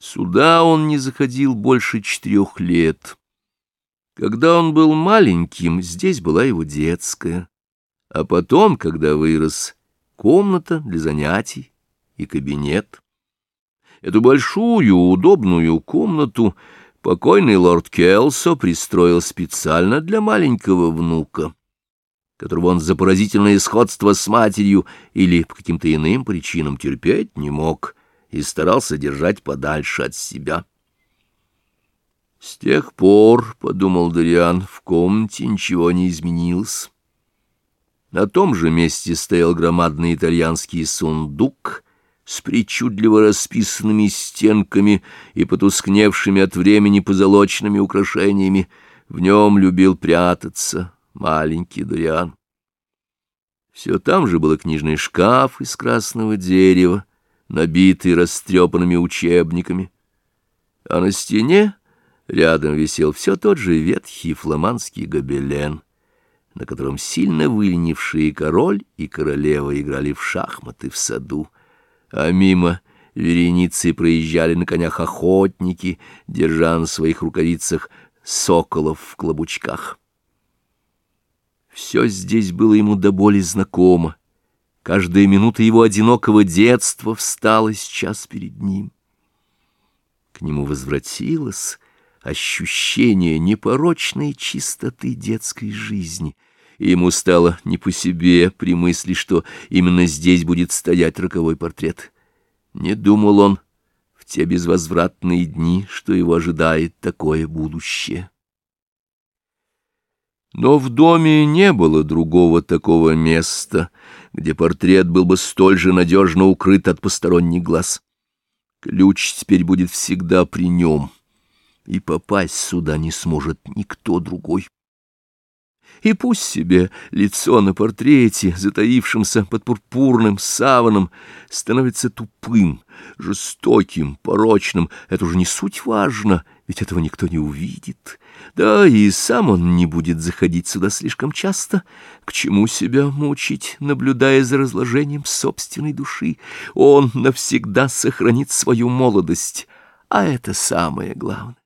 Сюда он не заходил больше четырех лет. Когда он был маленьким, здесь была его детская, а потом, когда вырос, комната для занятий и кабинет. Эту большую, удобную комнату покойный лорд Келсо пристроил специально для маленького внука, которого он за поразительное сходство с матерью или по каким-то иным причинам терпеть не мог — и старался держать подальше от себя. С тех пор, — подумал Дориан, — в комнате ничего не изменилось. На том же месте стоял громадный итальянский сундук с причудливо расписанными стенками и потускневшими от времени позолоченными украшениями. В нем любил прятаться маленький Дориан. Все там же был книжный шкаф из красного дерева, набитый растрепанными учебниками, а на стене рядом висел все тот же ветхий фламандский гобелен, на котором сильно выленившие король и королева играли в шахматы в саду, а мимо вереницы проезжали на конях охотники, держа на своих рукавицах соколов в клобучках. Все здесь было ему до боли знакомо, Каждая минута его одинокого детства встала сейчас перед ним. К нему возвратилось ощущение непорочной чистоты детской жизни, и ему стало не по себе при мысли, что именно здесь будет стоять роковой портрет. Не думал он в те безвозвратные дни, что его ожидает такое будущее. Но в доме не было другого такого места, где портрет был бы столь же надежно укрыт от посторонних глаз. Ключ теперь будет всегда при нем, и попасть сюда не сможет никто другой. И пусть себе лицо на портрете, затаившемся под пурпурным саваном, становится тупым, жестоким, порочным, это уже не суть важно, ведь этого никто не увидит. Да и сам он не будет заходить сюда слишком часто. К чему себя мучить, наблюдая за разложением собственной души? Он навсегда сохранит свою молодость, а это самое главное.